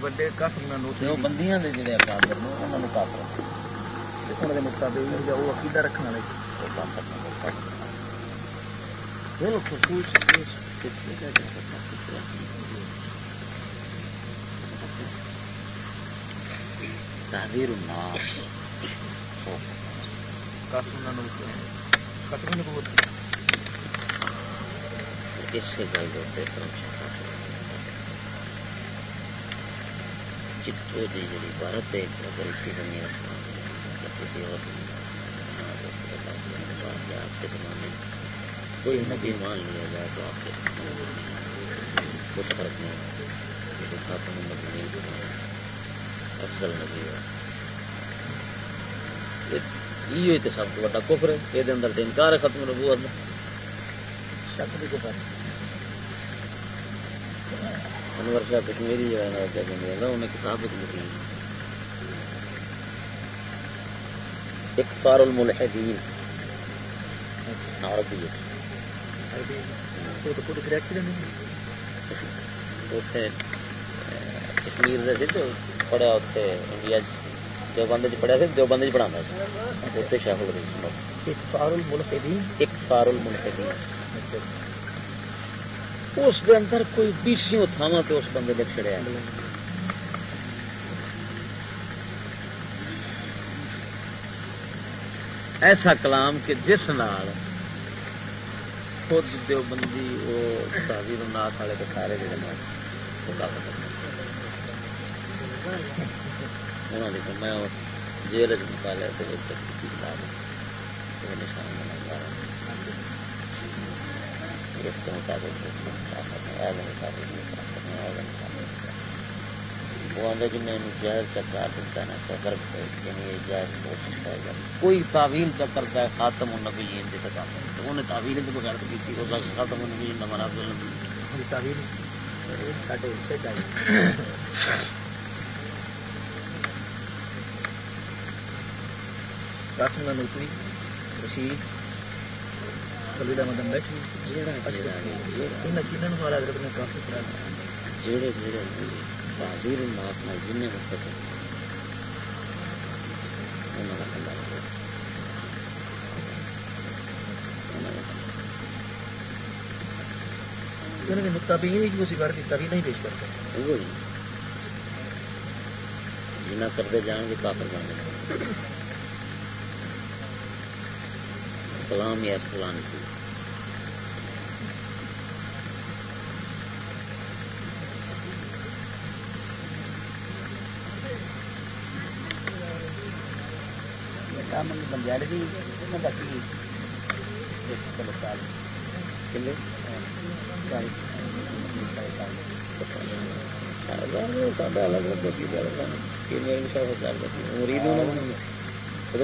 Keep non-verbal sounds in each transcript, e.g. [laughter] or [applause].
بڑے قسم نوٹ جو بندیاں دے جڑے کافر نے انہاں نوں کافر انہاں دے مطابق جو وہ عقیدہ رکھنے والے وہ کافر نے بالکل خصوص تحذير الناس قسم نوٹ قسم بہت اس سے گل ہوتے چتو دی جڑی عبارت ہے اگر اس کی زمین کسی اور آپ کے زمانے کوئی نبی مان لیا جائے تو آپ کے کچھ فرق نہیں ہوتا خاتم النبی افضل نبی ہے یہ تو سب کو بڑا کفر ہے، یہ اندر تو انکار ہے ختم نبوت کا شک بھی کفر ہے۔ انور شاہ کشمیری جو ہے کیا کہیں گے انہیں کتاب ایک لکھی اکفار الملحدین عربی اتنے کشمیر دے سی تو پڑھیا اتنے انڈیا جو بندے چ پڑھیا سی جو بندے چ پڑھا اتنے شیخ الرحیم اکفار الملحدین۔ اکفار الملحدین۔ اس دے اندر کوئی بیسیوں تھاواں تے اس بندے نے چڑیا ایسا کلام کہ جس نال خود دیوبندی وہ تحویر نات والے کے سارے جڑے نا وہ کافر کرتے انہوں نے میں جیل چ نکالیا تو نشان بنا اس کے کوئی تعویل کا کرتا ہے، خاتم النبیین جیسے کام انہوں نے تعویل کے بغیر کی تھی اس خاتم النبیین نہ منا تعویل؟ ساڈے حصے قاسم نوتری رشید؟ خلیل احمد بیٹھی انہیں چینن والا حضرت نے کافی پڑھا جڑے جڑے تعبیر الناس نال جن وقت انہاں دا کلا انہوں نے متابعین کی اسی بار کتابی نہیں پیش کرتے وہی جنہ کرتے جان گے کافر بن کلام یا کلام کی۔ بنجائے بھی باقی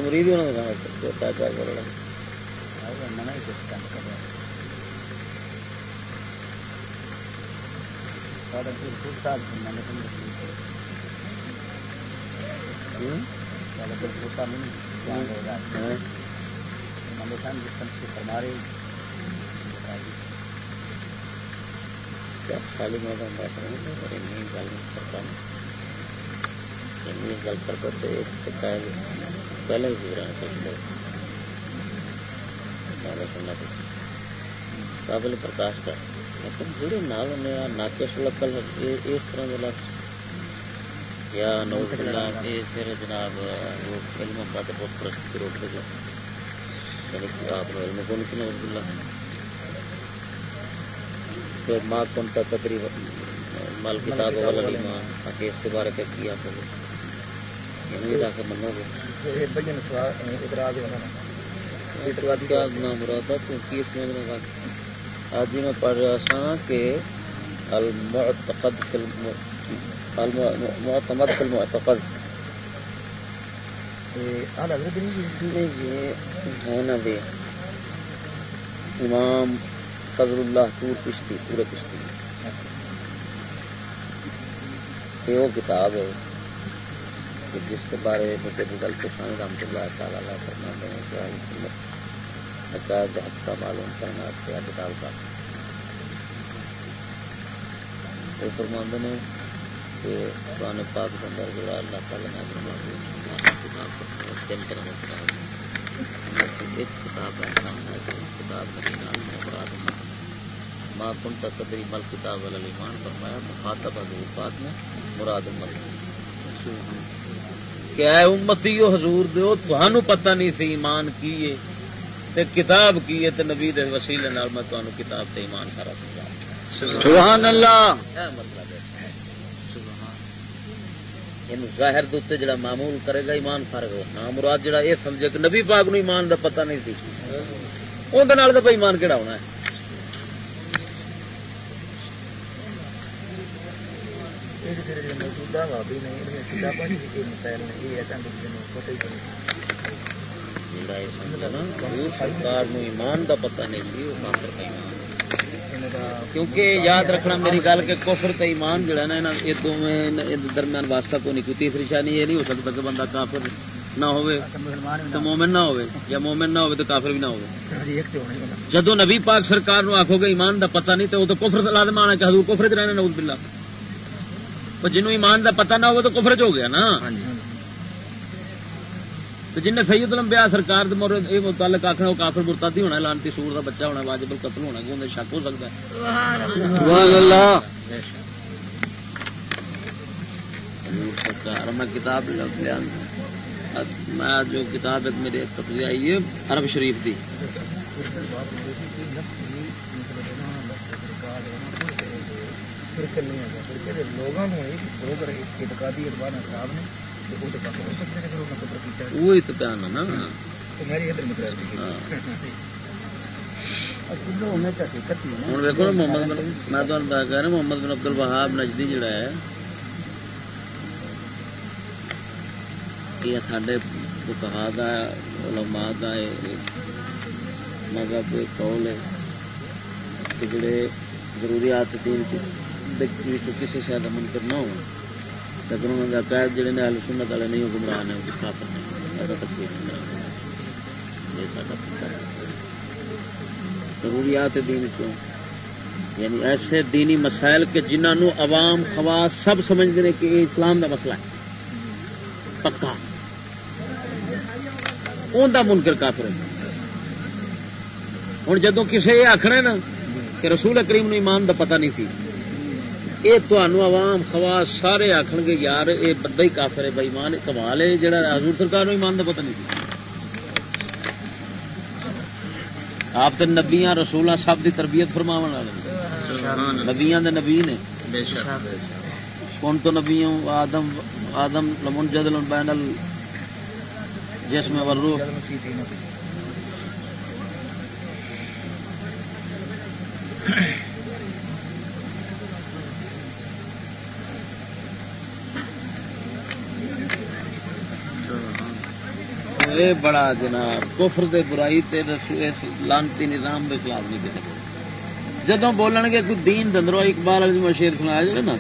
مرید ہونا چار کروڑ خالی میں گل کرتا ہوں گل کر پہلے گزرا سننا قابل پرکاش کا مطلب جڑے نال انہیں ناقص لقل اس طرح کے لفظ یا نوز اللہ یہ پھر جناب وہ علم تو بہت پرست کی دے یعنی آپ نے علم کون سی نوز اللہ پھر ماں کون تا تقریباً مال کتاب والا ایمان اس کے بارے میں کیا آپ یعنی یہ تاکہ منو گے کیا گنا کیونکہ اس میں پڑھ رہا تھا کہ المعتقد فی المعتمد فی المعتقد۔ ہے نا بھی امام فضل اللہ پور کشتی پورے کشتی یہ وہ کتاب ہے۔ کہ جس کے بارے میں گل کسان رحمت اللہ تعالیٰ کرنا ہے عقائد ہفتہ معلوم کرنا کیا کتاب کا فرماند نے قرآن پاک کے اندر جو اللہ تعالیٰ نے اپنے محبوب کتاب تین طرح کی کتاب ایک کتاب ہے سامنے کتاب مدینہ مراد ماں کن تک قدری مل کتاب والا ایمان فرمایا مخاطب حضور پاک نے مراد مل۔ کہ اے امتی حضور دیو تھانو پتہ نہیں سی ایمان کی ہے تے کتاب کی ہے تے نبی دے وسیلے نال میں تانوں کتاب تے ایمان سارا سمجھا سبحان اللہ۔ مطلب ہے؟ یہ ظاہر دوتے جڑا معمول کرے گا ایمان فرق ہو۔ نہ مراد جڑا یہ سمجھے کہ نبی پاک نو ایمان دا پتہ نہیں سی۔ اون دے نال تے ایمان کیڑا ہونا ہے؟ موجودہ بھابی نے کتابیں کی مسائل نے یہ ہے کہ پتہ ہی نہیں۔ سرکار نو ایمان دا پتہ نہیں سی وہ کافر کا ایمان کیونکہ یاد رکھنا میری گل کہ کفر تے ایمان جڑا نا یہ دونوں درمیان واسطہ کوئی نہیں کوئی تیسری شانی یہ نہیں ہو سکتا کہ بندہ کافر نہ ہوئے تو مومن نہ ہوئے یا مومن نہ ہوئے تو کافر بھی نہ ہوئے۔ جدو نبی پاک سرکار نو آخو گے ایمان دا پتہ نہیں تو وہ تو کفر لازم آنا کہ حضور کفر چ رہنا نعوذ باللہ۔ جنوں ایمان دا پتہ نہ ہوگا تو کفر چ ہو گیا نا۔ تو جن سید الانبیاء سرکار دے متعلق آخنا وہ کافر مرتادی ہونا ہے لانتی سور دا بچہ ہونا واجب القتل ہونا کہ انہیں شک ہو سکتا ہے۔ سبحان اللہ۔ میں کتاب لکھ لیا۔ میں جو کتاب ایک میری تفریح آئی ہے عرب شریف دی۔ صاحب نے وہ تو کافی ہو سکتے ہیں انہوں نے کفر کیتا ہے وہی تو بیان ہے نا۔ تو میری ادھر مقرر دی ہاں۔ اصل ہونے کا حقیقت ہی ہے؟ ہوں دیکھو نا محمد بن میں تو کہہ رہا محمد بن عبد الوہاب نجدی جڑا ہے یہ سارے فقہا دا علماء دا مذہب قول ہے کہ جڑے ضروریات دین کی کسی شاید منکر نہ ہو لیکن انہوں نے عقائد جڑے نے اہل سنت والے نہیں وہ گمراہ نے وہ کافر نہیں ایسا تکلیف نہیں یہ سارا ضروریات دین کیوں؟ یعنی ایسے دینی مسائل کے جنہوں عوام، خواص سب سمجھتے ہیں کہ یہ اسلام کا مسئلہ ہے۔ پکا۔ ان کا منکر کافر ہے۔ ہوں جدو کسی یہ آخنا نا کہ رسول کریم نو ایمان دا پتہ نہیں سی یہ تمہوں عوام خواص سارے آخر گے یار یہ بندہ ہی کافر ہے بھائی مان کمال ہے جہاں حضور سرکار ایمان دا پتہ نہیں آپ تو نبیاں رسول سب کی تربیت فرما نبیاں دے نبی نے کون تو نبی ہوں آدم آدم لمن جدل بین ال جسم والروح اے بڑا جناب، کفر دے برائی تے اس لانتی نظام دے خلاف نہیں کسی جدو بولن گے، کوئی دین دندرو اقبال علی جی مشیر سنایا جائے نا،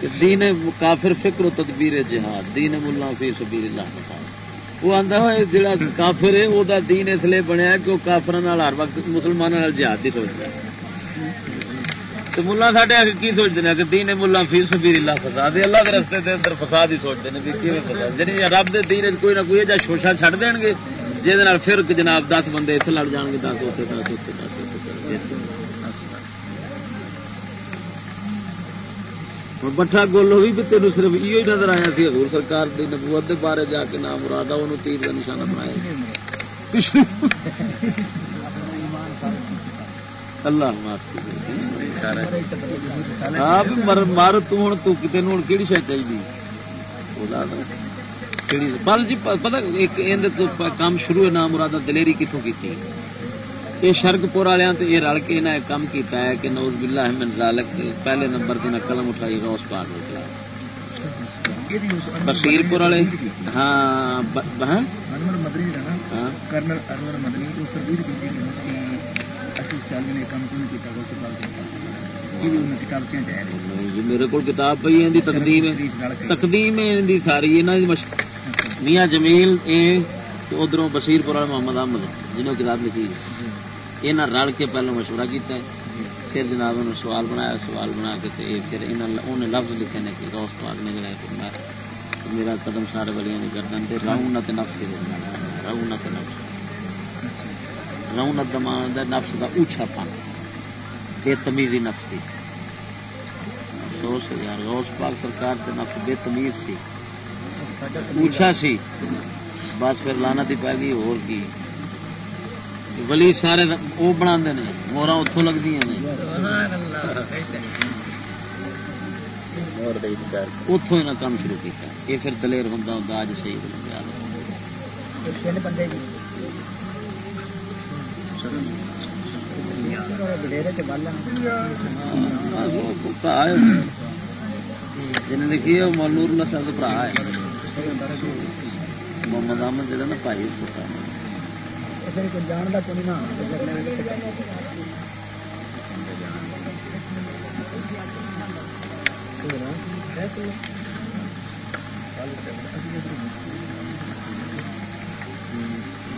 کہ دین کافر فکر و تدبیر جہاد، دین ملا فی سبیل اللہ مقام وہ آتا ہے جڑا کافر ہے، وہ دین اس لیے بنیا کہ وہ کافر ہر وقت مسلمانوں جہاد کی سوچتا ہے تو ملا ساڈے آگے کی سوچتے ہیں کہ دین ملا فی سبیل اللہ فساد اللہ کے رستے دے اندر فساد ہی سوچتے ہیں بھی کیویں فساد؟ جی رب دے دین کوئی نہ کوئی جا شوشا چھڑ دین گے جہد پھر جناب دس بندے اتنے لڑ جان گے، دس اتنے دس اتنے دس اتنے بٹھا گولو بھی تین صرف یہ نظر آیا سی، حضور سرکار دی نبوت دے بارے جا کے نام مراد انہوں تیر کا نشانہ بنایا۔ اللہ معاف ہاں مر تون چاہیے بل جی ایک کام شروع ہے نام مراد دلیری کتوں کی یہ شرک پور والوں یہ رل کے انہیں کام کیتا ہے کہ نوز باللہ من ذالک پہلے نمبر سے قلم اٹھائی روس پار ہو گیا بشیر پور والے ہاں کرنل ارور مدنی اس پر بھی میرے کو کتاب پی ہے تقدیم تقدیم ساری میاں جمیل ادھر بشیر پور محمد احمد جنہوں کتاب لکھی یہاں رل کے پہلو مشورہ کیا پھر جناب انہوں سوال بنایا سوال بنا کے تے پھر انہیں لفظ لکھے نے کہ غوث پاک نے جڑا میرا قدم سارے بڑی نہیں گردن تے رونت نفس کی رونت نفس۔ رونت دمان دا نفس دا اوچھا پن۔ بے تمیزی نفس کی افسوس ہے یار، غوث پاک سرکار تے نفس بے تمیز سی۔ اوچھا سی۔ بس پھر لانا تی پی گئی، اور کی۔ ولی سارے وہ بنا مورا اتوں لگتی ہیں اتوں ہی کام شروع کیا یہ پھر دلیر ہوں ہوں اج صحیح جن لکھی ہے مولور اللہ صاحب برا ہے محمد احمد جہاں نا بھائی چھوٹا جانتا کو نہیں پہچان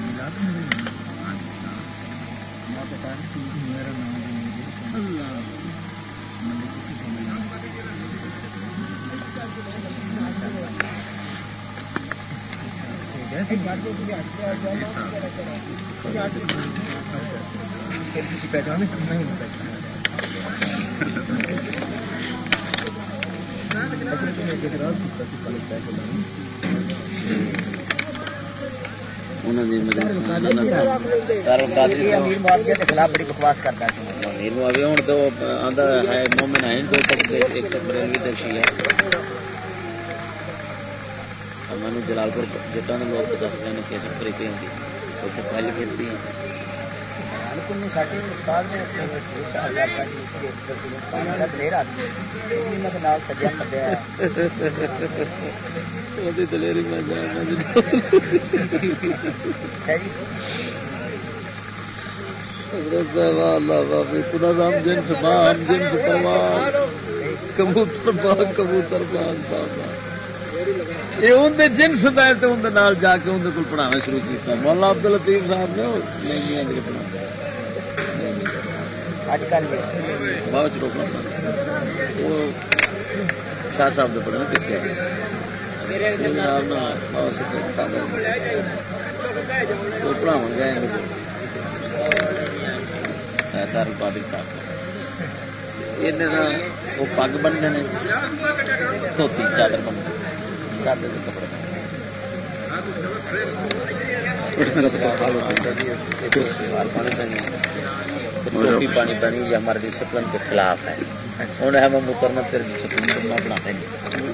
خلاف بڑی بکواس کرتا ہوں تو مومن ہے میں جلال پور جٹان لوگ دستے ہیں کہ طریقے ہوتی پہل کھیلتی ہیں دلیری میں کبوتر کبوتر یہ اندر جنس کا تو اندر جا کے اندر کو پڑھانا شروع کیا مولا عبد الطیف صاحب نے بہت روکنا شاہ صاحب نے پڑھنا کتنے وہ پگ بننے دھوتی چادر بننے روٹی پانی پانی یا ہمارے ڈسپلن کے خلاف ہے ہوں ہم مکرنا پھر ڈسپلن کرنا بنا دیں گے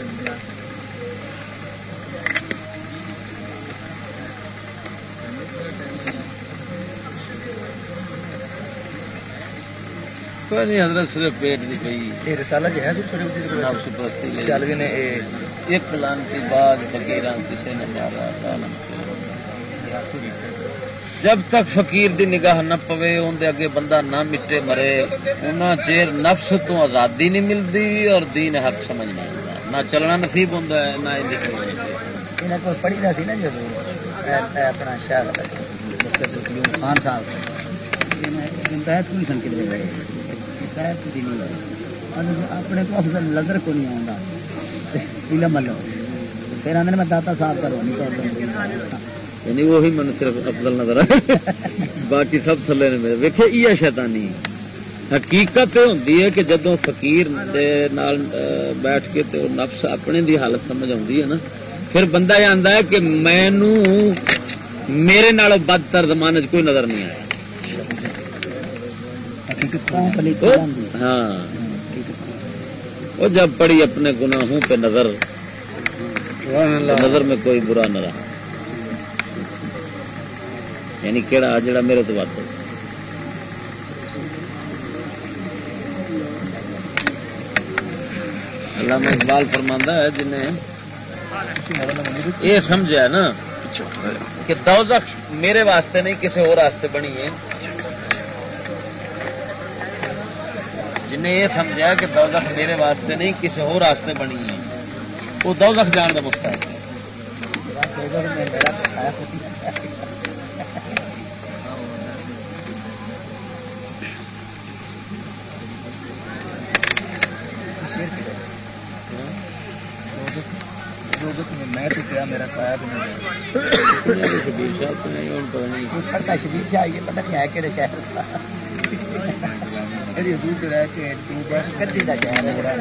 کوئی نہیں حضرت صرف پیٹ نہیں پی رسالہ جو ہے نفس پرستی نے ایک لانتی بعد فقیر کسی نے مارا جب تک فقیر دی نگاہ نہ پوے اندر اگے بندہ نہ مٹے مرے ان چیر نفس تو آزادی نہیں ملتی اور دین حق سمجھ نہیں آتا نہ چلنا نصیب ہوتا ہے نہ پڑھی نہ سی نا جب اپنا شہر۔ خان صاحب۔ اپنے کو افضل نظر کو نہیں آتا علم لو۔ پھر آدھے میں داتا صاف کرو یعنی وہی من صرف افضل نظر آئے باقی سب تھلے نے میرے ویکے یہ شیطانی۔ حقیقت یہ ہوتی ہے کہ جدو فقیر دے نال بیٹھ کے تے نفس اپنے دی حالت سمجھ آتی ہے نا، پھر بندہ یہ آتا ہے کہ مینو میرے نال بدتر زمانے کوئی نظر نہیں آیا۔ ہاں۔ وہ جب پڑی اپنے گناہوں پہ نظر نظر میں کوئی برا نہ رہا۔ یعنی کہڑا جڑا میرے تو بات علامہ اقبال فرماندہ ہے، جنہیں یہ سمجھا نا، کہ دوزخ میرے واسطے نہیں، کسی اور واسطے بنی ہے۔ جنہیں یہ سمجھا کہ دوزخ میرے واسطے نہیں کسی اور واسطے بنی ہے۔ وہ دوزخ جان کا مستحق ہے۔ میں تو کیا میرا سایہ بھی نہیں نہیں۔ نہیں شبیر سے آئیے پتہ نہیں ہے کہڑے شہر میری حضور سے رہ کے تو بس کدی کا شہر ہے بڑا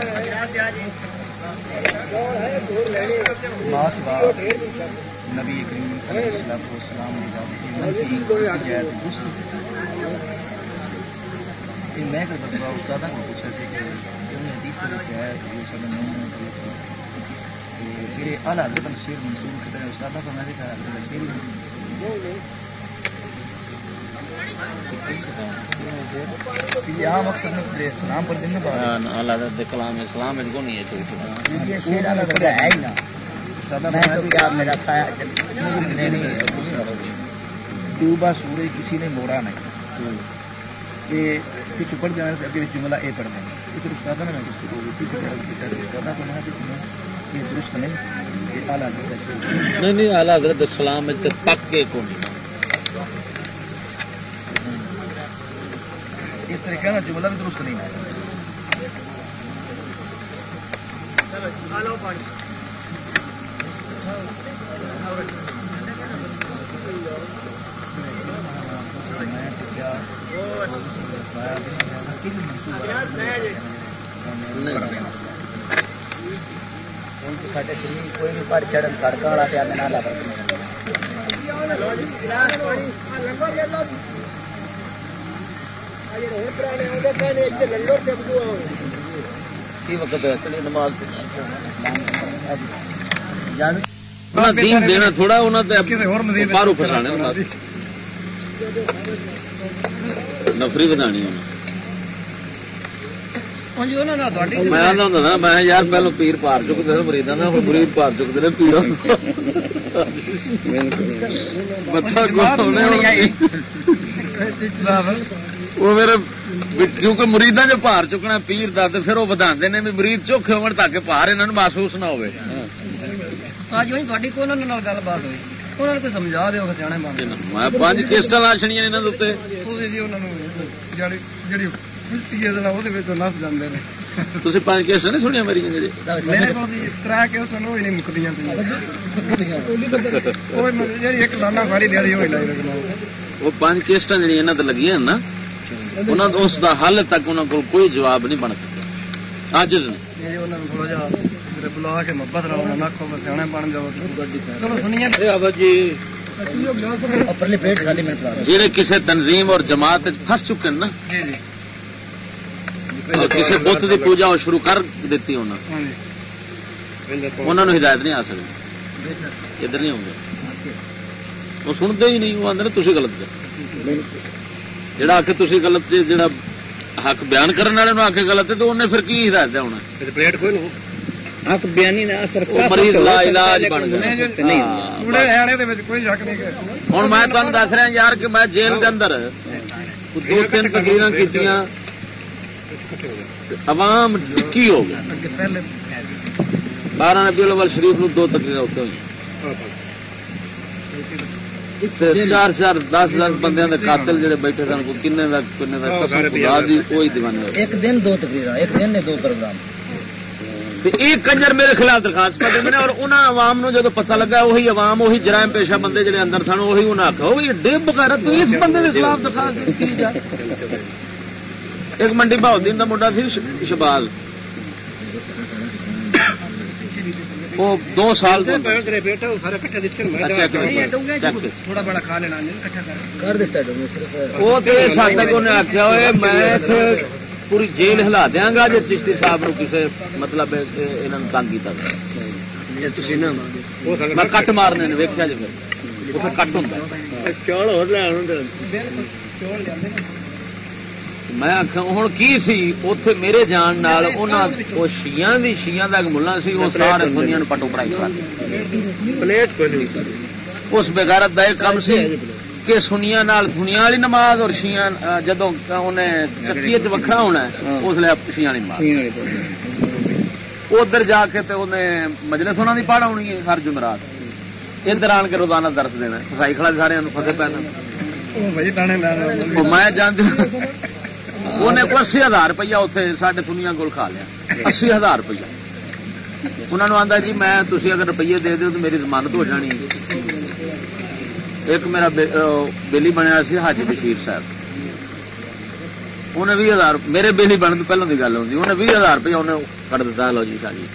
ماس بار نبی کریم علیہ الصلوۃ والسلام کی میں کہ بتاؤ استاد کو پوچھا تھا کہ تمہیں حدیث میں کیا ہے؟ کہ یہ سب نہیں میرے اعلیٰ حضرت شیر منصور کی طرح استاد کو میں نے کہا، حضرت شیر یہاں مقصد میں اسلام پر دن اللہ کلام اسلام ان کو نہیں ہے چھوٹی یہ شیر والا تو ہے ہی نا۔ میں تو کیا میرا سایہ ڈوبا سورج کسی نے موڑا نہیں۔ یہ سے ابھی جملہ اے پڑھ دیں گے پھر استاد نے میں کس کو بولی تھی استاد کو میں یہ درست نہیں یہ اعلیٰ حضرت نہیں نہیں اعلیٰ حضرت اسلام تک کے کو نہیں۔ اس طریقے کا جملہ مطلب بھی درست نہیں ہے۔ کوئی بھی سڑک والا پیا نہ دین دینا تھوڑا انہوں باہروں پھسانے نفری بدانی میں میں یار پہلو پیر پار چکتے ہیں مریداں مرید پار چکتے ہیں پیڑ وہ میرے کیونکہ مریداں جو پار چکنا پیر دا تو پھر وہ بتا نے بھی مرید چوکھے ہو تاکہ پار انہوں نے محسوس نہ ہوئے۔ گل بات ہوئی سمجھا دو میں پانچ کیسٹ لا چڑیا یہاں تھی پانچ کیسٹ نہیں سنیا میری [laughs] وہ پانچ کیسٹ جی یہاں تو لگی نا اس کا حل تک انہوں کو کوئی جواب نہیں بن سکتا۔ اج بلا کے محبت بن جہے کسی تنظیم اور جماعت پس چکے نا۔ کسی بت کی پوجا شروع کر دیتی انہوں نے ہدایت نہیں آ سکتی۔ ادھر نہیں ہوں وہ سنتے ہی نہیں وہ آدھے تھی غلط کر جڑا آ کے تھی غلط جڑا حق بیان کرنے والے آ کے غلط ہے تو انہیں پھر کی ہدایت ہونا پلیٹ کھول حق بیانی نے اثر مریض لا علاج بن گیا ہوں میں تمہیں دس رہا یار کہ میں جیل کے اندر دو تین تقریر کی عوام ٹکی ہو گئی بارہ نبی الاول شریف نو دو تقریر اتنے ہوئی۔ چار چار دس دس بندے قاتل جڑے بیٹھے سن کو کن وہی دیوانے ایک دن دو تقریر ایک دن نے دو پروگرام۔ ایک کنجر میرے خلاف درخواست پہ دے اور انہوں عوام نو جب پتہ لگا وہی عوام وہی جرائم پیشہ بندے جڑے اندر سن وہی انہیں آخا وہ ڈیب بغیر تو اس بندے کے خلاف درخواست کی ایک منڈی بہادین کا منڈا سی شباز۔ وہ دو سال تھوڑا بڑا کھا لینا کر۔ دیتا وہ آخیا ہوئے میں پوری جیل ہلا دیا گا جی چشتی صاحب نو کسی مطلب تنگ کیا میں کٹ مارنے ویکیا جی پھر۔ کٹ ہوں میں آخا ہوں کی سی؟ اتے میرے جان نال انہاں وہ شیاں دی شیاں دا ایک ملا سی وہ سارے دنیا نو پٹو پڑائی کر۔ اس بغیرت دا ایک کم سی کہ سنیا نال سنیا والی نماز اور شیاں جدو انہیں کتی وکھرا ہونا ہے اس لیے شیاں والی نماز۔ ادھر جا کے تے انہیں مجلس انہوں کی پڑھ آنی ہے ہر جمعرات۔ ادھر آن کے روزانہ درس دینا فسائی کھڑا سارے فتح پینا بھائی تانے لانا۔ میں جانتی انہیں کو اسی ہزار روپیہ اتنے سارے سنیا کول کھا لیا اسی ہزار روپیہ انہوں نے آتا جی میں تھی اگر روپیے دے دو تو میری ضمانت ہو جانی ایک میرا بےلی بنیا سی حاجی بشیر صاحب انہیں بھی ہزار میرے بےلی بننے تو پہلے کی گل ہوتی انہیں بھی ہزار روپیہ انہیں کٹ دتا لو جی شاہ جی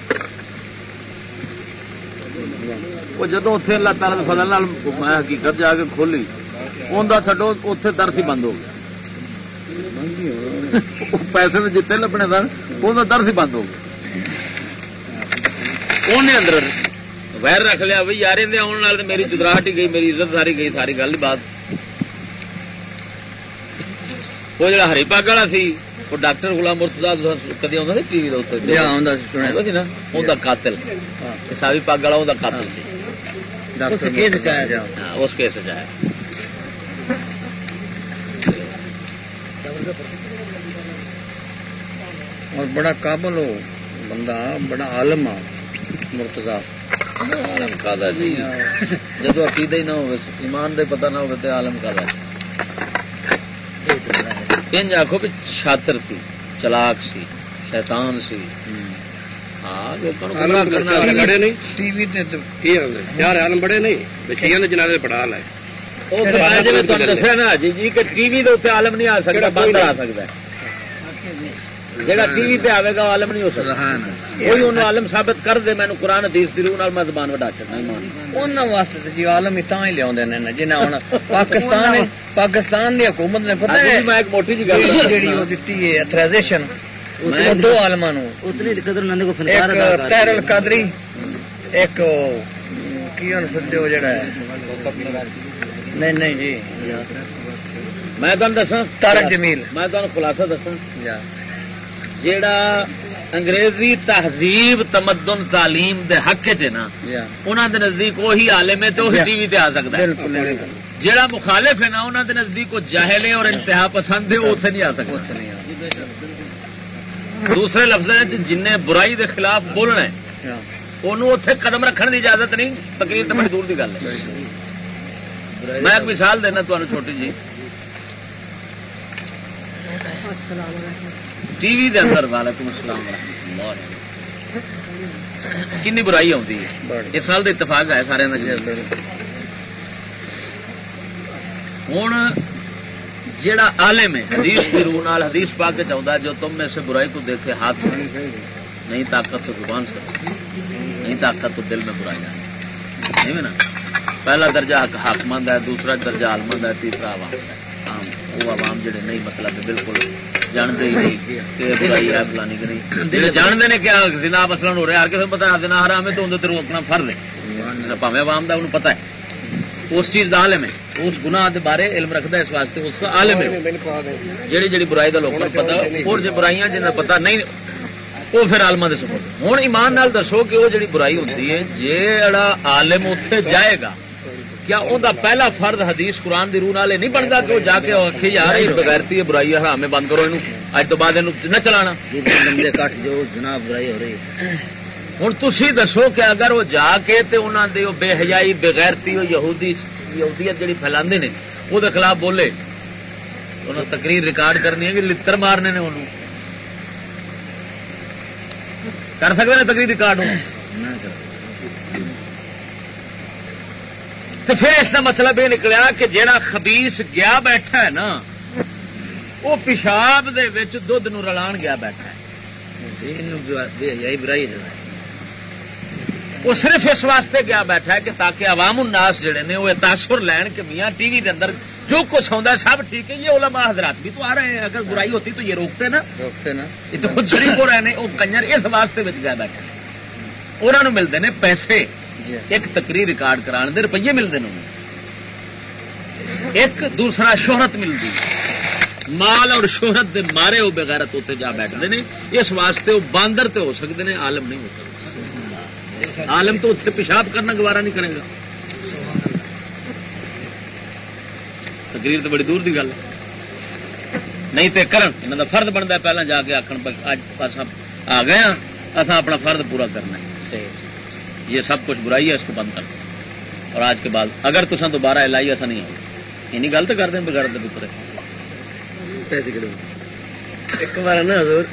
وہ جدو اتنے اللہ تعالی فضل میں حقیقت جا کے کھولی انہیں تھڈو اتنے درس ہی بند ہو گیا پیسے جتنے لبنے سن وہ درس ہی بند ہو گیا انہیں اندر ویر رکھ لیا بھائی یار والے میری چدراہٹ ہی گئی میری عزت ساری گئی ساری گل بات وہ جڑا ہری پاگ والا سی وہ ڈاکٹر غلام مرتضا کدی سی ٹی وی سی نا وہ قاتل ساوی پگ والا وہ قاتل سی ہاں، اس کیس چ اور بڑا قابل ہو بندہ بڑا عالم آ مرتضا عالم کا جی۔ جدو عقیدہ ہی نہ ہو ایمان دے پتہ نہ ہو عالم کا انج آخو بھی شاطر سی چلاک سی شیطان سی۔ ہاں لوگوں ٹی وی تو یار عالم بڑے نہیں بچیاں نے جنازے پڑھا لائے وہ پھر میں جی تمہیں دسیا نا جی جی کہ ٹی وی دے عالم نہیں آ سکتا باندر آ سکتا ہے جہاں ٹی وی پہ آئے گا وہ عالم نہیں ہو سکتا وہی انہوں عالم ثابت کر دے مینو قرآن حدیث دی روح نال میں زبان وڈا چڑنا ایمان انہاں واسطے تے جی عالم ہی تاں ہی لیاوندے نے جنہاں ہن پاکستان پاکستان دی حکومت نے پتہ ہے میں ایک موٹی جی گل جیڑی وہ دتی ہے اترائزیشن میں دو عالماں نو اتنی قدر نہ کو فنکار ایک کی سدے جڑا ہے نہیں نہیں جی۔ میں تمہیں دساں طارق جمیل۔ میں تمہیں خلاصہ دساں۔ جا۔ جیڑا انگریزی تہذیب تمدن تعلیم دے حق چ نا دے نزدیک وہی عالم ہے تو وہی ٹی وی تے آ سکتا ہے۔ جیڑا مخالف ہے نا انہوں دے نزدیک وہ جاہل ہے اور انتہا پسند ہے وہ اتنے نہیں آ سکتا۔ دوسرے لفظ جن برائی دے خلاف بولنا ہے انہوں اتنے قدم رکھنے کی اجازت نہیں تقریر تو بڑی دور کی گل ہے۔ میں ایک مثال دینا تمہیں چھوٹی جی۔ ٹی وی دے اندر وعلیکم السلام ورحمۃ اللہ کنی برائی آتی ہے؟ اس سال کا اتفاق ہے سارے ہوں جیڑا عالم ہے حدیث کی روح نال حدیث پا کے چاہتا جو تم میں سے برائی کو دیکھے ہاتھ سے نہیں طاقت تو زبان سے۔ نہیں طاقت تو دل میں برائی نہیں نا؟ پہلا درجہ حق حاکمند ہے، دوسرا درجہ عالمند ہے، تیسرا عوام ہے۔ عام وہ عوام جڑے نہیں مطلب بالکل جانتے ہی نہیں کہ برائی ہے، فلانی کہ نہیں۔ جڑے جانتے کیا زنا ہو رہا ہر کسی زنا حرام ہے، تو اندر روکنا فرض ہے۔ عوام دا، انہوں ہے۔ اس چیز دا عالم ہے۔ اس گناہ دے بارے علم رکھتا ہے، اس واسطے اس کا عالم ہے۔ جیڑی جیڑی برائی کا لوگوں کو پتا اور جو برائیاں نہیں، وہ پھر آلما دے سپورٹ ہوں ایمان نال دسو کہ وہ جڑی برائی ہوتی ہے جیڑا عالم اتنے جائے گا کیا ان کا پہلا فرد حدیث قرآن دی روح یہ نہیں بنتا کہ وہ جا کے آخے یار یہ بغیرتی برائی ہے ہمیں بند کرو یہ اج تو بعد نہ چلانا۔ بندے کٹ جو جناب برائی ہو رہی ہے۔ ہوں تھی دسو کہ اگر وہ جا کے تے انہوں دے بے حیائی بغیرتی یہودی یہودیت جڑی نے وہ خلاف بولے۔ انہوں تقریر ریکارڈ کرنی ہے کہ لتر مارنے نے انہوں کر سکتے ہیں تقریر ریکارڈ ہوں نہ کرو تو پھر اس کا مطلب یہ نکلیا کہ جیڑا خبیس گیا بیٹھا ہے نا وہ پیشاب دے وچ دھد نو رلان گیا بیٹھا ہے۔ وہ صرف اس واسطے گیا بیٹھا ہے کہ تاکہ عوام الناس جڑے نے وہ تاثر لین کہ میاں ٹی وی کے اندر جو کچھ ہوتا ہے سب ٹھیک ہے۔ یہ علماء حضرات بھی تو آ رہے ہیں۔ اگر برائی ہوتی تو یہ روکتے نا۔ روکتے نا۔ یہ تو خود شریف ہو رہے ہیں وہ کنجر اس واسطے گیا بیٹھا انہوں ملتے ہیں پیسے۔ ایک تقریر ریکارڈ کران دے، روپیے ملتے ہیں ایک دوسرا شہرت ملتی مال اور شہرت دے مارے وہ بغیرت اتنے جا بیٹھتے ہیں اس واسطے وہ باندر تے ہو سکتے ہیں عالم نہیں ہو سکتے عالم تو اتنے پیشاب کرنا گوارا نہیں کرے گا۔ تقریر تو بڑی دور کی گل ہے۔ نہیں تو کرن انہوں کا فرد بنتا ہے پہلے جا کے آخر اج آ گئے ہاں اصا اپنا فرد پورا کرنا ہے۔ یہ سب کچھ برائی ہے اس کو بند کرنا اور آج کے بعد اگر تصا دوبارہ لائی ایسا نہیں آؤ یہ غلط کر دیں بگڑ دے پترے ایک بار نا حضور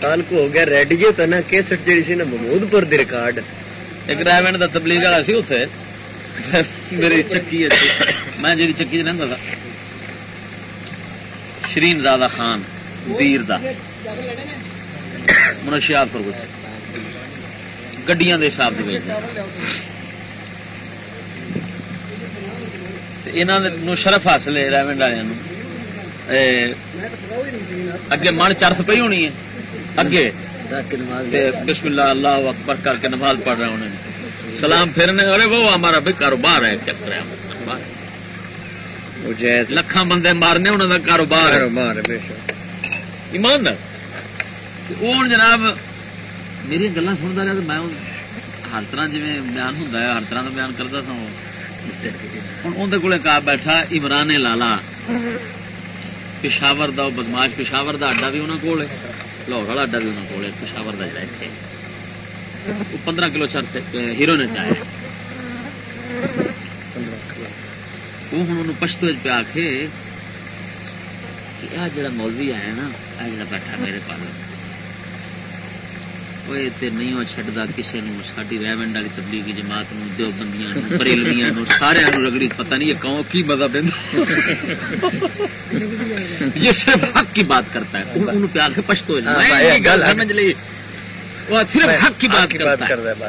سال کو ہو گیا ریڈیو تو نا کیسٹ جیڑی سی نا محمود پور دی ریکارڈ۔ ایک ڈرائیور کا تبلیغ والا سی اتنے میری چکی ہے میں جی چکی رہتا تھا۔ شرین زادہ خان دیر دا۔ منشیات پر کچھ گڈیاں دے حساب سے انہوں شرف حاصل ہے ریونڈ والوں اگے من چرس پی ہونی ہے اگے بسم اللہ اللہ اکبر کر کے نماز پڑھ رہے ہونے سلام پھرنے ارے وہ ہمارا بھی کاروبار ہے چکر لکھان بندے مارنے انہوں کا کاروبار ایمان ہوں جناب میری گلا سنتا رہا تو میں ہر طرح جی بیان ہوں ہر طرح کا بیان کرتا تھا ہوں اندر کول بیٹھا عمران لالا پشاور دا بدماش پشاور دا اڈا بھی انہوں کو لاہور والا اڈا بھی انہوں کو پشاور کا جڑا اتنے پندرہ کلو چرچ ہیرو نے چاہے وہ ہوں پشتو پہ آ کے آ جڑا مولوی آیا نا، آ جڑا بیٹھا میرے پاس۔ نہیں نے ساری ریونڈ والی تبلیغی جماعت دو بندیاں بریلویاں سارے رگڑی پتہ نہیں کہوں کی یہ صرف حق کی بات کرتا ہے انہوں پہ آ کے پشتو سمجھ لی وہ صرف حق کی بات کرتا ہے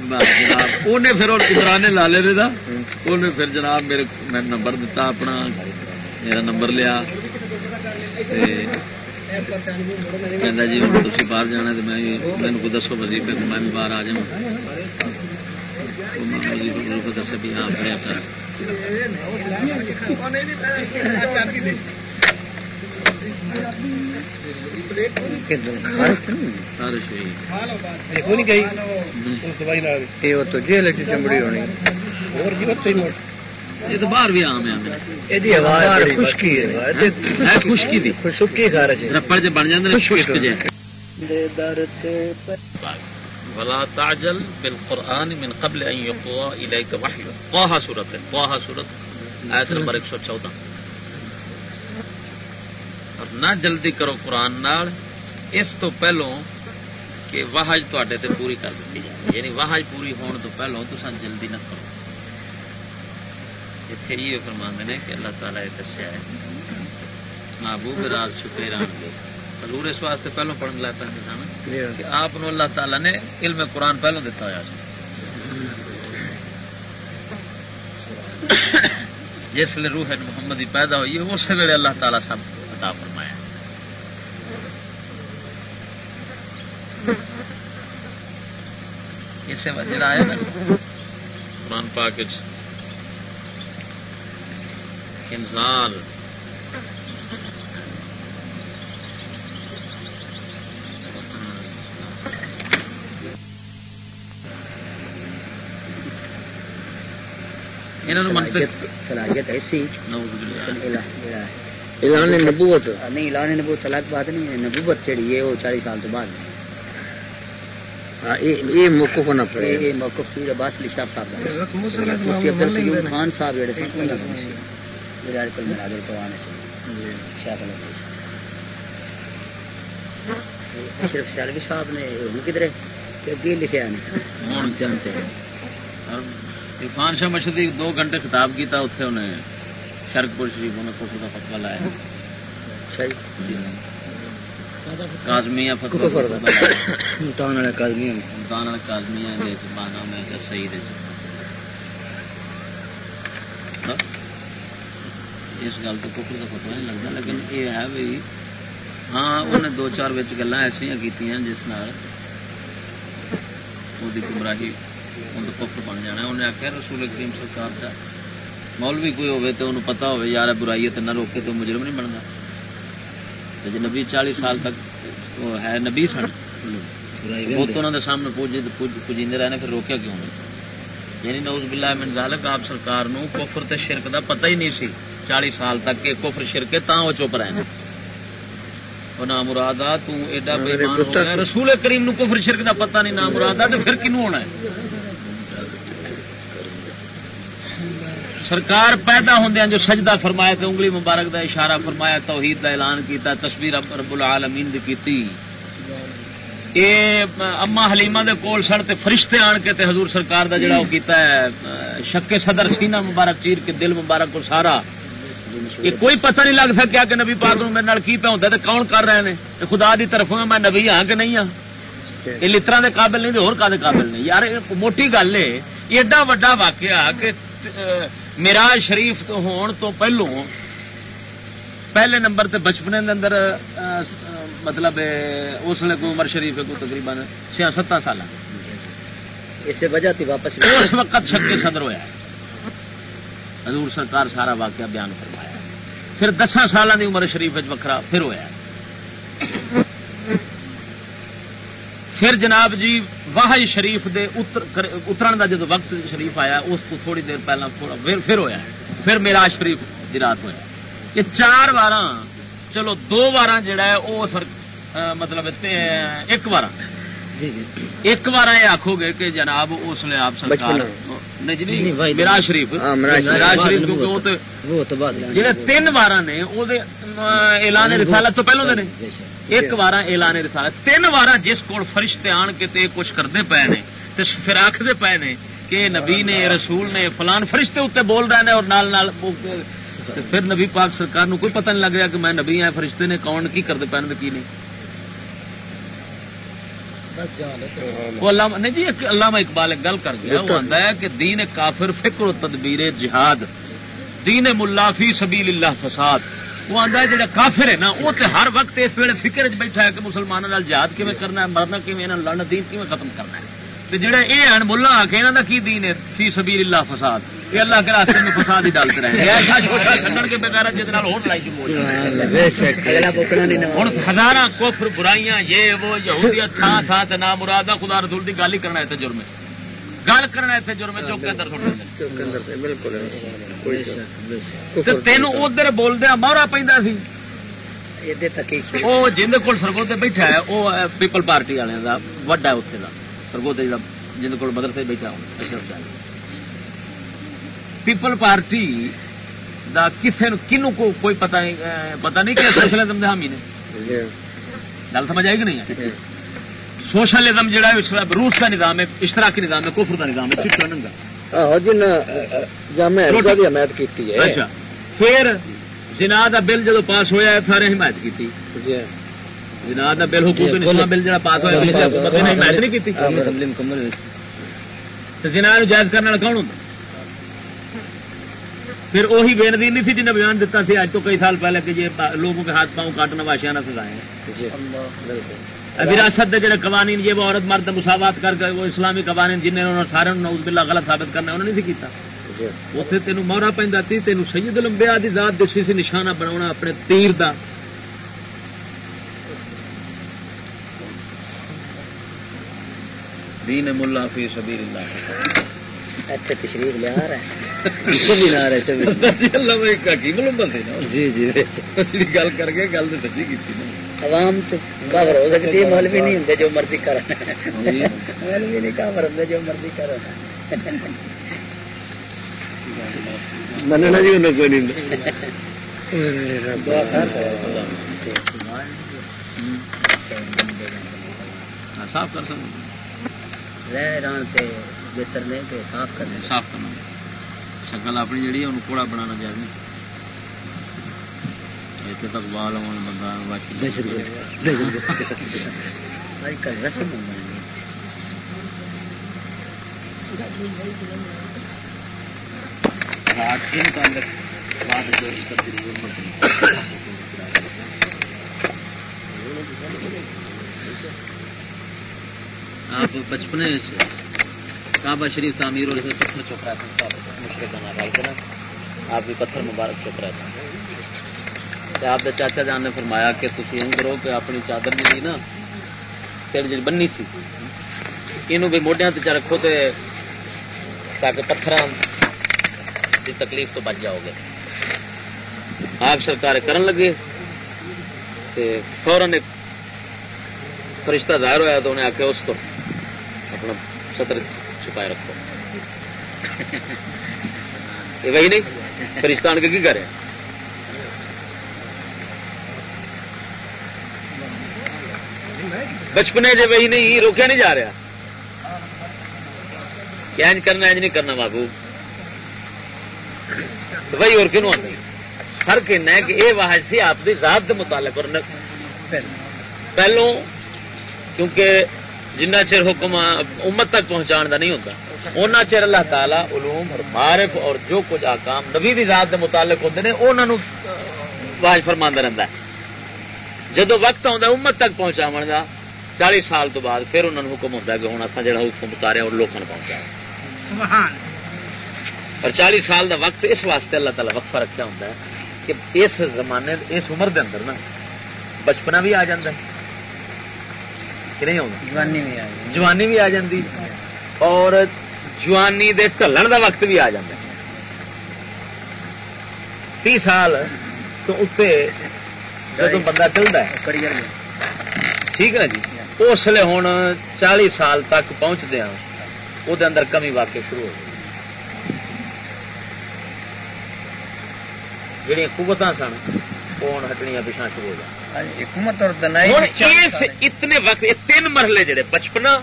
جناب انہیں پھر عمرانے لالے دے دا انہیں پھر جناب میرے میں نمبر دتا اپنا میرا نمبر لیا کہہ جی ہوں تھی باہر جانا تو میں مینو کو دسو وزیفے کو میں بھی باہر آ جاؤں وزیفے کو دسے بھی ہاں پڑھیا پڑا یہ تو باہر بھی آم ہے خشکی خشکی رپڑ چ بن جاتے خشک جہ ولا تعجل بالقران من قبل ان يقوا اليك وحي۔ قاها قاها ایت نمبر 114 اور نہ جلدی کرو قرآن نال۔ اس تو پہلو کہ واہج تے پوری کر دیتی جائے یعنی واہج پوری ہونے تو پہلو تو سن جلدی نہ کرو۔ اتنے یہ فرما نے کہ اللہ تعالیٰ یہ دسیا ہے۔ محبوب راز شکر آن گے جی۔ حضور اس واسطے پہلو پڑھنے لگ پہ سن کہ آپ اللہ تعالیٰ نے علم قرآن پہلو دیتا ہوا جس لیے روح محمد پیدا ہوئی ہے اس ویلے اللہ تعالیٰ سب عطا فرمایا۔ اسے وجہ آیا نا قرآن پاک انسان صلاحیت ایسی اعلان نبوت۔ نہیں اعلان نبوت الگ بات نہیں ہے نبوت چڑھی ہے وہ چالیس سال تو بعد۔ یہ موقف ہونا پڑے۔ یہ موقف پیر عباس علی شاہ صاحب خان جڑے کل مراد القرآن ہے شاہ صرف سیالوی صاحب نے ہوں کدھر کہ اگے ہوں جانتے عرفان شاہ مشہدی دو گھنٹے خطاب کیتا اتنے انہیں شرک پور شریف انہیں کفر کا فتوا لایا۔ کازمیا فتوا کازمیا بانا میں صحیح اس گل تو کفر کا فتوا نہیں لگتا لیکن یہ ہے بھی ہاں انہیں دو چار بچ گلا ایسا کی جس نال گمراہی ان کفر بن جانا انہیں آخیا رسول کریم سرکار کا مولوی کوئی ہوے تو انہوں پتا ہوے یار برائی ہے تو نہ روکے تو مجرم نہیں بنتا تو جی نبی چالی سال تک وہ ہے نبی سن وہ تو انہوں نے سامنے پوجیندے رہنے پھر روکیا کیوں نہیں؟ یعنی نوز باللہ من ذالک آپ سرکار نو کفر تے شرک دا پتہ ہی نہیں سی۔ چالی سال تک کہ کفر شرک ہے تاں وہ چپ رہے وہ نام مرادا تو ایڈا بےمان ہو گیا۔ رسول کریم نو کفر شرک دا پتہ نہیں نام تو پھر کنو ہونا ہے؟ سرکار پیدا ہوندے جو سجدہ فرمایا تے انگلی مبارک دا اشارہ فرمایا توحید دا اعلان کیتا تصویر رب العالمین دی کیتی۔ اے اما حلیمہ دے کول سن تے فرشتے آن کے تے حضور سرکار دا جڑا وہ کیتا ہے شک صدر سینہ مبارک چیر کے دل مبارک کو سارا۔ یہ کوئی پتہ نہیں لگ سکیا کہ نبی پاک میرے نال کی پہ تے کون کر رہے ہیں خدا دی طرفوں میں نبی ہاں کہ نہیں ہاں؟ یہ لترا دے قابل نہیں ہور کا دے قابل نہیں۔ یار موٹی گل ہے ایڈا وڈا واقعہ کہ میراج شریف تو ہون تو پہلو پہلے نمبر تے بچپنے دے اندر مطلب اس لیے کوئی عمر شریف کو تقریباً چھ ستر سال اس وجہ تھی واپس اس وقت شک صدر ہوا حضور سرکار سارا واقعہ بیان فرمایا۔ پھر دساں سال کی عمر شریف وکرا پھر ہوا پھر جناب جی واہ شریف دے اترن دا جدو وقت شریف آیا، اس کو تھوڑی دیر پہلا پھر ہوا پھر میرا شریف دی رات ہوا یہ چار بار چلو دو بار جڑا ہے وہ مطلب ایک بار ایک بار یہ آخو گے کہ جناب اس لیے آپ سرکار میرا شریف۔ میرا شریف۔ کیونکہ جہاں تین بار نے اعلان رسالت تو پہلو نے۔ ایک بار اعلان رسالت۔ تین بار جس کو فرشتے آن کے تے کچھ کرتے پے نے پھر آخر پے نے کہ نبی نے رسول نے فلان فرشتے اتنے بول رہے ہیں اور نال نال پھر نبی پاک سرکار نو کوئی پتہ نہیں لگ رہا کہ میں نبی ہاں فرشتے نے کون کی کرتے پے کی نہیں۔ نہیں جی علامہ اقبال ایک گل کر گیا وہ آتا ہے کہ دین کافر فکر و تدبیر جہاد دین ملا فی سبیل اللہ فساد۔ وہ آتا ہے جہاں کافر ہے نا وہ تو ہر وقت اس ویلے فکر بیٹھا ہے کہ مسلمانوں جہاد کیون کرنا ہے مرنا کیون لڑنا دین کیون ختم کرنا ہے۔ جڑے یہ ہیں ملا آ کے یہاں کا کی دین ہے فی سبیل اللہ فساد یہ اللہ کے راستے میں فساد ہی ڈالتے رہے کے بغیر جس ہوں ہزار کفر برائیاں یہ وہ یہودیت تھان تھان نام مراد خدا رسول کی گل ہی کرنا اتنے جرم گل کرنا اتنے جرم چوک کے اندر تین ادھر بولدیا مہرا پہ وہ جن کو سرگوتے بیٹھا ہے وہ پیپل پارٹی والوں کا وڈا اتنے کا سرگوتے جن کو مدرسے بیٹھا شاہ پیپل پارٹی دا کسے کنو کو کوئی پتا نہیں پتا نہیں کہ سوشلزم حامی نے؟ گل سمجھ آئے گی نہیں؟ سوشلزم جہاں روس کا نظام ہے اشتراکی نظام ہے کوفر کا نظام ہے اچھا۔ پھر جنا کا بل جدو پاس ہوا ہے سارے حمایت کی کا بل بل پاس حمایت نہیں جائز والا کون پھر وہی بے نہیں تھی جنہیں بیان دیتا سی آج تو کئی سال پہلے کہ یہ لوگوں کے ہاتھ پاؤں کاٹنا ہیں وراثت جڑے قوانین یہ وہ عورت مرد مساوات کر کے وہ اسلامی قوانین جنہیں انہوں نے سارے نوز باللہ غلط ثابت کرنا انہوں نے نہیں کیتا۔ اتنے تینوں مورا پہ سی تینوں سید لمبیا کی ذات دسی سی نشانہ بنا اپنے تیر دا دین ملا فی سبیل اللہ اچھا تشریف لیا رہا جی جی گل کر کے گل تو سچی کی عوام کور ہو سکتی ہے مولوی نہیں ہوں جو مرضی کر مولوی نہیں کور ہوں جو مرضی کر مننا جی انہیں کوئی نہیں صاف کر سکتے بہتر نے صاف کرنا صاف کرنا شکل اپنی جہی ہے کوڑا بنا چاہیے اتنے تک بال آن بندہ رسم آپ بچپنے کعبہ شریف تعمیر اور پتھر چک رہا تھا مشکل بنا رہا تھا آپ بھی پتھر مبارک چک رہا تھا آپ دے چاچا جان نے فرمایا کہ تھی ایم کرو کہ اپنی چادر جی نا تیری جی بننی سی یہ بھی موڈیا تے چ رکھو تے تاکہ پتھر کی تکلیف تو بچ جاؤ گے۔ آپ سرکار کرن لگے تے فوراً ایک فرشتہ ظاہر ہوا تو انہیں آخیا اس کو اپنا سطر چھپائے رکھو۔ یہ وہی نہیں فرشتہ آن کے کی کرے بچپنے جی وہی نہیں روکیا نہیں جا رہا۔ کیا انج کرنا، انج نہیں کرنا بابو وہی اور کنو آئی فرق ہے کہ یہ واحد سی آپ کی ذات کے متعلق اور پہلو کیونکہ جنہ چر حکم امت تک پہنچا کا نہیں ہوتا اُنہ چر اللہ تعالیٰ علوم اور معرف اور جو کچھ آکام نبی بھی ذات کے متعلق ہوتے ہیں انہوں واج فرما رہتا ہے۔ جدو وقت آتا امت تک پہنچا کا چالیس سال تو بعد پھر انہوں نے حکم ہوتا ہے کہ ہوں اصل جہاں حکم اتاریا اور لوگوں پہنچا اور چالیس سال دا وقت اس واسطے اللہ تعالیٰ وقفہ رکھا ہوتا ہے کہ اس زمانے اس عمر دے اندر نا بچپنا بھی آ جاتا ہے۔ کہ نہیں آتا جوانی بھی آ جاتی اور جوانی دے ٹلن دا وقت بھی آ جاتا ہے تی سال تو اتنے جب بندہ چلتا ہے ٹھیک ہے جی اس لیے ہوں چالی سال تک پہنچتے ہیں وہ اندر کمی واقع شروع ہو جہیا قوت سن وہ ہوں ہٹنیا پچھا شروع ہو جائے اتنے وقت یہ تین مرحلے جڑے بچپنا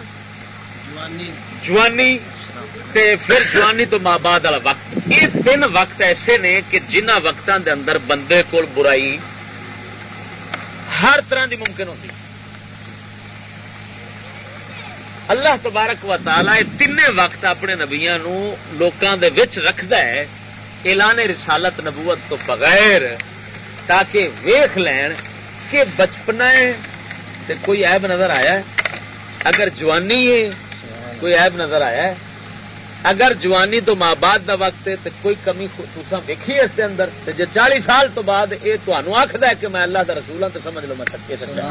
جوانی تے پھر جوانی تو ماں بعد والا وقت۔ یہ تین وقت ایسے نے کہ جنہ وقتوں دے اندر بندے کو برائی ہر طرح دی ممکن ہوتی اللہ تبارک و تعالی تین وقت اپنے نبیا لوگوں کے رکھد ہے اعلان رسالت نبوت تو بغیر تاکہ ویخ لین کہ بچپنا ہے تے کوئی عیب نظر آیا ہے؟ اگر جوانی ہے کوئی عیب نظر آیا ہے؟ اگر جوانی تو ماں بعد دا وقت ہے تو کوئی کمی تصا ویکھی اس دے اندر تے جے چالی سال تو بعد یہ تمہوں آخد ہے کہ میں اللہ دا رسول ہوں تو سمجھ لو میں سکے سکتا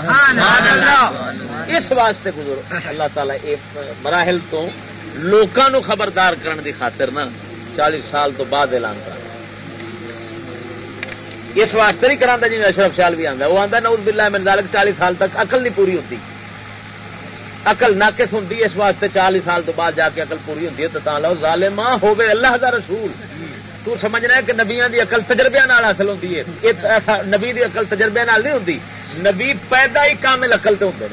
اس واسطے گزرو۔ اللہ تعالیٰ ایک مراحل تو لوگوں خبردار کرنے دی خاطر نا چالیس سال تو بعد اعلان کر اس واسطے نہیں کرا جی اشرف شال بھی آتا وہ آتا نوز بلا منظالک چالیس سال تک اقل نہیں پوری ہوتی اقل ناقص ہوں اس واسطے چالیس سال تو بعد جا کے اقل پوری ہوتی ہے تو لو ظالم ہوے اللہ دا رسول۔ تو سمجھنا ہے کہ نبیا کی اقل تجربے حاصل ہوتی ہے۔ نبی دی اقل تجربے نہیں ہوتی نبی پیدا ہی کامل اقل سے ہوتے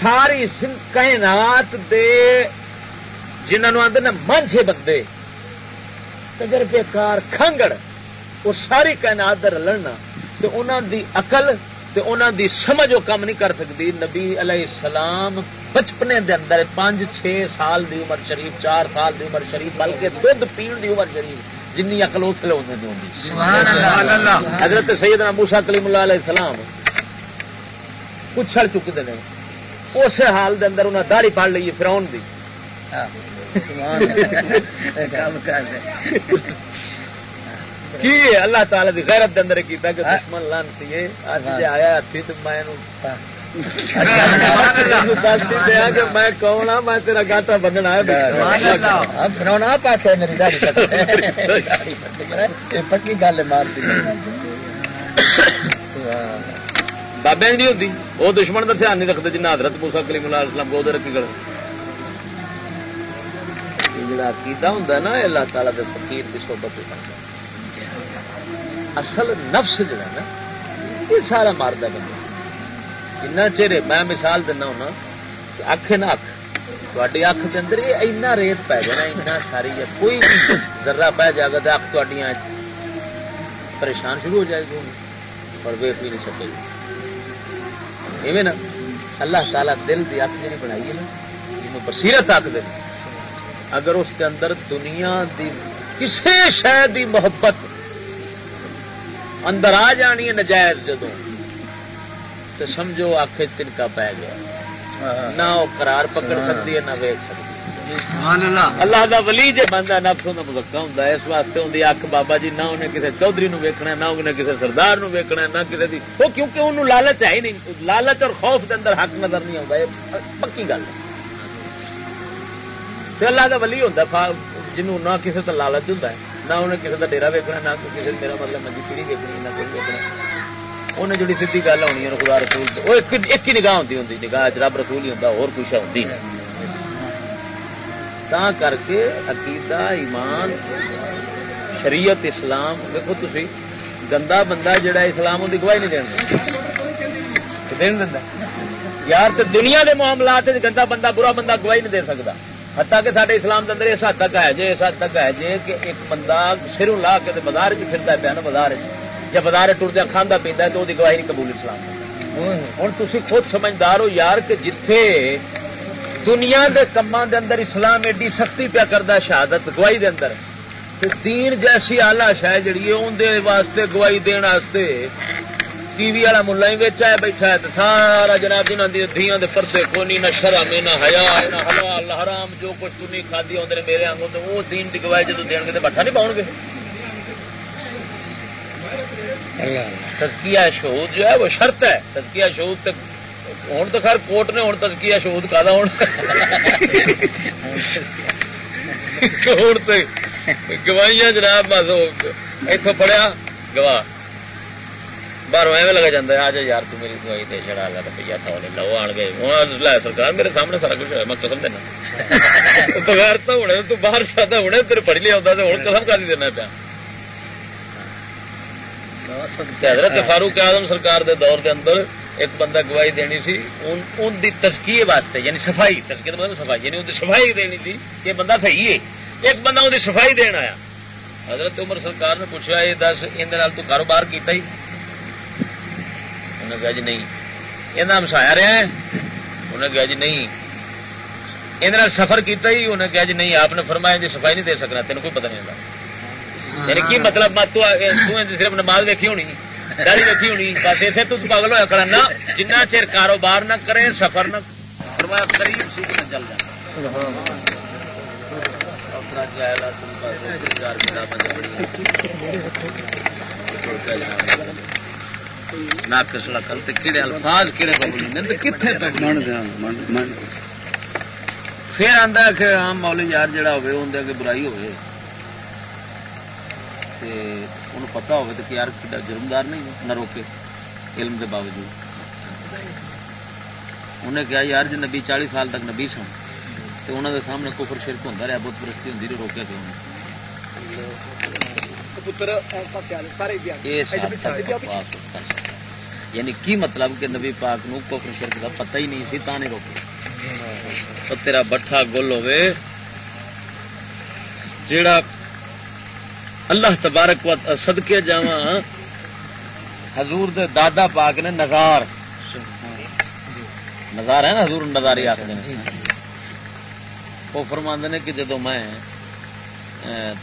ساری کائنات دے جنہوں آدھے نا مانجے بندے، تجربے کار کھنگڑ۔ وہ ساری کائنات در رلنا تو انہوں دی عقل تے انہوں دی سمجھ وہ کام نہیں کر سکتی۔ نبی علیہ السلام بچپنے دے اندر پانچ چھ سال دی عمر شریف چار سال دی عمر شریف بلکہ دھد پین دی عمر شریف جن اقل اسلے ہوتی حضرت سیدنا موسا کلیم اللہ علیہ السلام کچھ چکتے ہیں اس حال دے اندر انہیں داڑھی پڑ لیے فراؤن دی۔ کی اللہ تعالی دی غیرت دے اندر کیتا کہ دشمن لانتی ہے۔ اج جے آیا ہتھی تے میں نو میں کون ہاں میں تیرا گاٹا بننا ہے۔ [laughs] پکی گل مارتی بابے نہیں ہوتی وہ دشمن کا دھیان نہیں رکھتے جنہیں حضرت موسا کلیم اللہ اسلام کو رکھی گڑ جڑا عقیدہ ہوں نا اللہ تعالیٰ کے فقیر کی صحبت اصل نفس جڑا نا، یہ سارا مارد بندہ جنا چر میں مثال دینا ہونا اکھ نہ اکھ تاری اکھ کے اندر یہ اینا ریت پی جانا، اینا ساری ہے۔ کوئی بھی ذرا پی جائے گا تو اکھ تھی پریشان شروع ہو جائے گی اور ویٹ بھی نہیں سکے گی۔ ایویں نا، اللہ تعالیٰ دل کی اکھ جی بنائی ہے نا جنوب بصیرت اکھ دے۔ اگر اس کے اندر دنیا دی کسی شہ دی محبت اندر آ جانی ہے نجائز جدو تو سمجھو آخ تنکا پی گیا۔ نہ وہ قرار پکڑ سکتی ہے نہ ویک سکتی۔ اللہ۔ دا ولی جے بندہ نفس دا مزکا ہوں اس واسطے اندی اک بابا جی نہ انہیں کسی چودھری نو ویکنا نہ انہیں کسی سردار نو ویکنا نہ کسی دی۔ وہ کیونکہ انہوں لالچ ہے ہی نہیں۔ لالچ اور خوف دے اندر حق نظر نہیں آتا یہ پکی گل ہے۔ اللہ دا ولی ہوں جنوں نہ کسی تے لالچ ہوں نہ انہیں کسی دا ڈیرا ویکنا نہ کسی میرا مطلب منجی پیڑی ویکنی نہ کوئی ویکنا انہیں جڑی سیدھی گل ہونی ہے خدا رسول وہ ایک ہی نگاہ ہوتی ہوں نگاہ رب رسول ہی ہوں اور کچھ ہوتی نہیں تا کر کے عقیدہ ایمان شریعت اسلام دیکھو تھی گندا بندہ جڑا اسلام کی گواہی نہیں دینا دین دینا یار تے دنیا کے معاملات گندا بندہ برا بندہ گواہی نہیں دے سکتا حتیٰ کہ سارے اسلام کے اندر اس حد تک ہے جی اس حد تک ہے جی کہ ایک بندہ سروں لا کے بازار چ پھرتا پیا نا بازار جب بازار ٹردا کھانا ہے تو وہ گواہی نہیں قبول اسلام ہوں۔ تھی خود سمجھدار ہو یار کہ جتھے دنیا دے کماں دے اندر اسلام ایڈی سختی پیا کردا شہادت گواہی دے اندر۔ دین جیسی آلہ شہ جڑی ہے اون دے واسطے گواہی دین واسطے ٹی وی والا ملا ہی بیچا ہے، بیٹھا ہے سارا جناب جنہاں دی دھیاں دے پردے کونی نہ شرم، نہ حیا، نہ حلال حرام، جو کچھ تو نہیں کھادی ہوندے نے میرے آنگوں تے وہ دین دی گواہی جدوں دین گے تے بٹھا نہیں پاؤں گے تزکیہ شہود جو ہے وہ شرط ہے۔ تزکیہ شہود تک ہوں تو خیر کوٹ نے ہوں تزکیہ شہود کا ہوں گواہیاں جناب، بس اتوں پڑھیا، گواہ۔ باہر ایویں لگا جاتا ہے آ جا یار تو میری گواہی دے چڑھا لا روپیہ تھا لو آن گئے ہوں لے سرکار میرے سامنے سارا کچھ ہے میں قسم دینا بغیر تو ہونے تو باہر شادا ہونے تیرے پڑھ لیا ہوتا ہوں قسم کر دینا پیا حضرت فاروق اعظم سرکار دے دور دے اندر ایک بندہ گواہی دینی سی ان ان دی تزکیے واسطے یعنی صفائی تزکیے مطلب صفائی یعنی ان دی صفائی دینی تھی کہ یہ بندہ صحیح ہے ایک بندہ ان دی صفائی دین آیا حضرت عمر سرکار نے پوچھا یہ دس اندر تو کاروبار کیتا ہی انہیں کہا جی نہیں۔ یہ ہمسایا رہا ہے۔ انہیں کہا جی نہیں۔ یہ سفر کیتا ہی انہیں کہا جی نہیں۔ آپ نے فرمایا جی صفائی نہیں دے سکنا تین کوئی پتہ نہیں ہوتا یعنی کی مطلب صرف نماز دیکھی ہونی داری دیکھی ہونی، بس اسے تو پاگل ہوا کرنا جنہ چر کاروبار نہ کرے، سفر نہ فرمایا قریب سی کہ چل جائے۔ ناقص لکل تے کیڑے الفاظ کیڑے قبول نہیں کتنے پھر آتا کہ عام مولی یار جڑا ہوئے اندر اگے برائی ہوئے۔ تے انہوں پتا ہوئے تو کہ یار کتا جرمدار نہیں نہ روکے علم دے باوجود۔ انہیں کہا یار جی نبی چالی سال تک نبی سن تو انہوں دے سامنے کفر شرک ہوتا رہا بت پرستی ہوں روکے تھے انہیں بکواس کر سکتا۔ یعنی کی مطلب کہ نبی پاک نو کفر شرک کا پتہ ہی نہیں سی تا نہیں روکے۔ تو تیرا بٹھا گل ہوئے جیڑا اللہ تبارک و صدقے جاواں حضور دے دادا پاک نے نظار۔ نظار ہے نا حضور نظاری آخر وہ فرماندے نے کہ جدو میں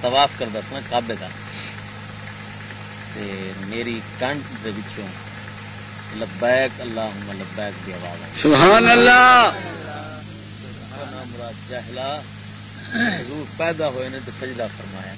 طواف کرتا سا کابے کا تے میری کنٹ دے وچوں لبیک اللہم لبیک دی آواز آئی سبحان اللہ! مراد جہلا حضور پیدا ہوئے نے تو سجدہ فرمایا۔